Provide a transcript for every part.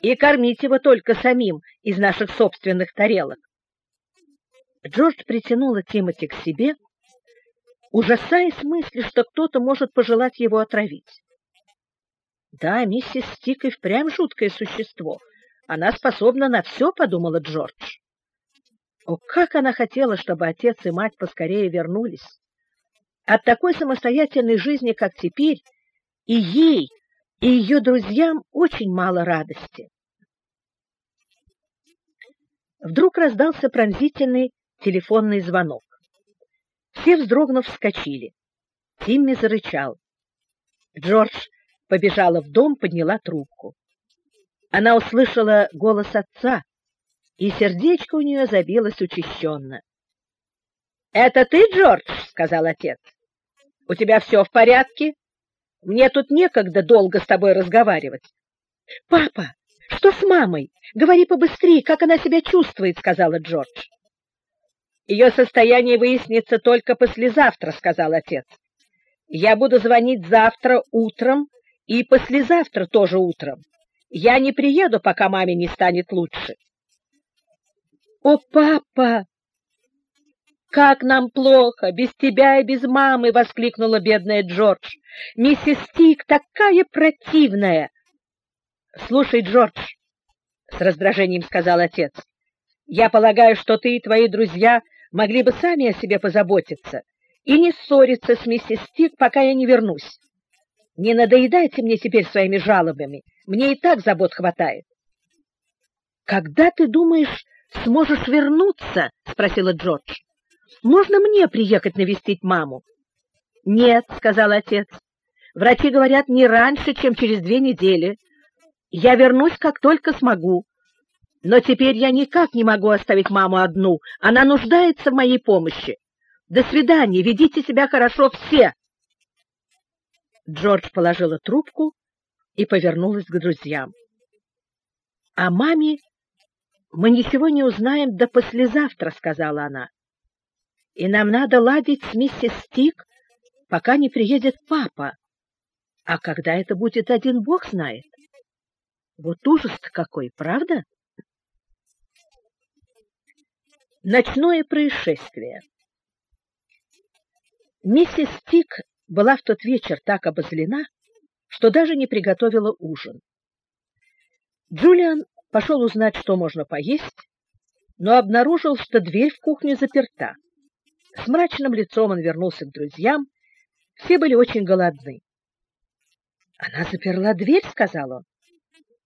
и кормить его только самим из наших собственных тарелок. Джордж притянула Тимоти к себе, ужасаясь мысли, что кто-то может пожелать его отравить. Да, миссис Стик и впрямь жуткое существо. Она способна на все, подумала Джордж. О, как она хотела, чтобы отец и мать поскорее вернулись. От такой самостоятельной жизни, как теперь, и ей, и ее друзьям очень мало радости. Вдруг раздался пронзительный телефонный звонок. Все, вздрогнув, вскочили. Тимми зарычал. Джордж побежала в дом, подняла трубку. Она услышала голос отца, и сердечко у нее забилось учащенно. — Это ты, Джордж? — сказал отец. — У тебя все в порядке? Мне тут некогда долго с тобой разговаривать. — Папа, что с мамой? Говори побыстрее, как она себя чувствует, — сказала Джордж. — Ее состояние выяснится только послезавтра, — сказал отец. — Я буду звонить завтра утром и послезавтра тоже утром. Я не приеду, пока маме не станет лучше. О, папа! Как нам плохо без тебя и без мамы, воскликнула бедная Джордж. Миссис Стик такая противная. Слушай, Джордж, с раздражением сказал отец. Я полагаю, что ты и твои друзья могли бы сами о себе позаботиться и не ссориться с миссис Стик, пока я не вернусь. Не надоедайте мне теперь своими жалобами. Мне и так забот хватает. Когда ты думаешь, сможешь вернуться? спросила Джордж. Можно мне приехать навестить маму? Нет, сказал отец. Врачи говорят не раньше, чем через две недели. Я вернусь, как только смогу. Но теперь я никак не могу оставить маму одну. Она нуждается в моей помощи. До свидания. Ведите себя хорошо все. Джордж положила трубку и повернулась к друзьям. — А маме мы ничего не узнаем до послезавтра, — сказала она. — И нам надо ладить с миссис Стик, пока не приедет папа. А когда это будет, один бог знает. Вот ужас-то какой, правда? Ночное происшествие. Миссис Стик была в тот вечер так обозлена, что даже не приготовила ужин. Джулиан пошел узнать, что можно поесть, но обнаружил, что дверь в кухню заперта. С мрачным лицом он вернулся к друзьям. Все были очень голодны. Она заперла дверь, сказал он.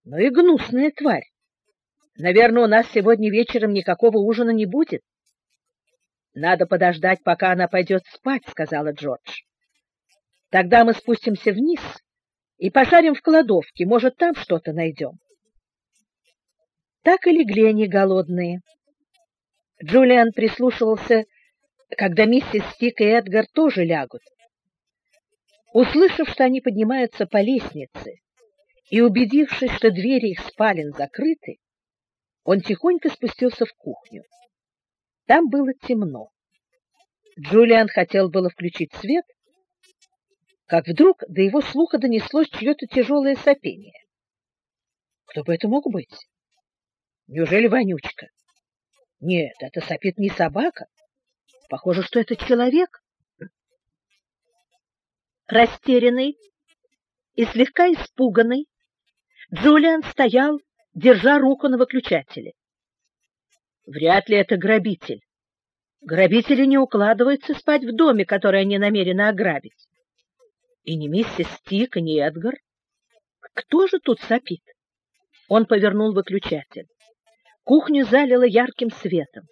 Ну и гнусная тварь. Наверное, у нас сегодня вечером никакого ужина не будет. Надо подождать, пока она пойдет спать, сказала Джордж. Тогда мы спустимся вниз и пошарим в кладовке, может, там что-то найдем. Так и легли они голодные. Джулиан прислушивался, когда миссис Стик и Эдгар тоже лягут. Услышав, что они поднимаются по лестнице, и убедившись, что двери их спален закрыты, он тихонько спустился в кухню. Там было темно. Джулиан хотел было включить свет, как вдруг до его слуха донеслось чье-то тяжелое сопение. Кто бы это мог быть? Неужели Вонючка? Нет, это сопит не собака. Похоже, что это человек. Растерянный и слегка испуганный, Джулиан стоял, держа руку на выключателе. Вряд ли это грабитель. Грабители не укладываются спать в доме, который они намерены ограбить. И не миссис Стик, и не Эдгар. Кто же тут сопит? Он повернул выключатель. Кухню залило ярким светом.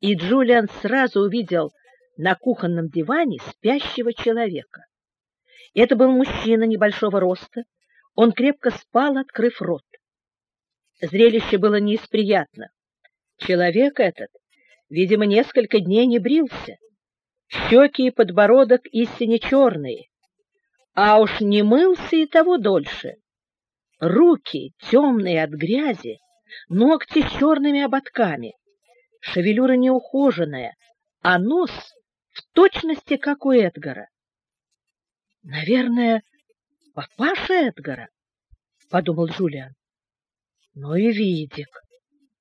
И Джулиан сразу увидел на кухонном диване спящего человека. Это был мужчина небольшого роста. Он крепко спал, открыв рот. Зрелище было не из приятных. Человек этот, видимо, несколько дней не брился. Щеки и подбородок истинно черные, а уж не мылся и того дольше. Руки темные от грязи, ногти с черными ободками, шевелюра неухоженная, а нос в точности, как у Эдгара. Наверное, папаша Эдгара, подумал Джулиан. Ну и видик.